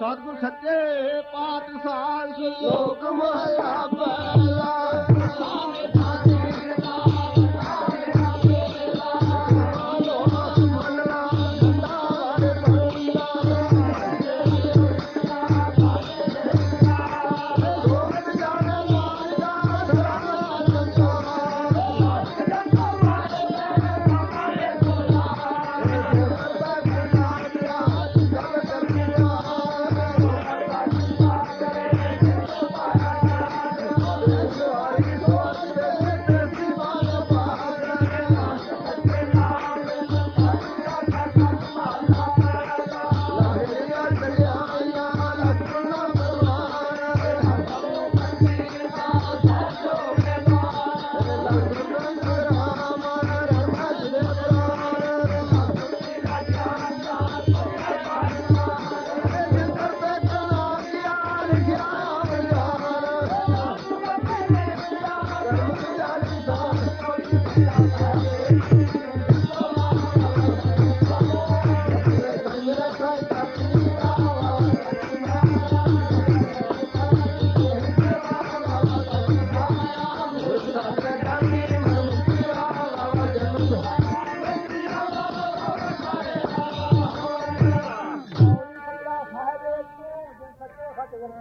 सतगुर सच्चे पातशाल लोक माया من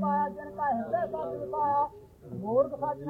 پايا جن پايا مور توهان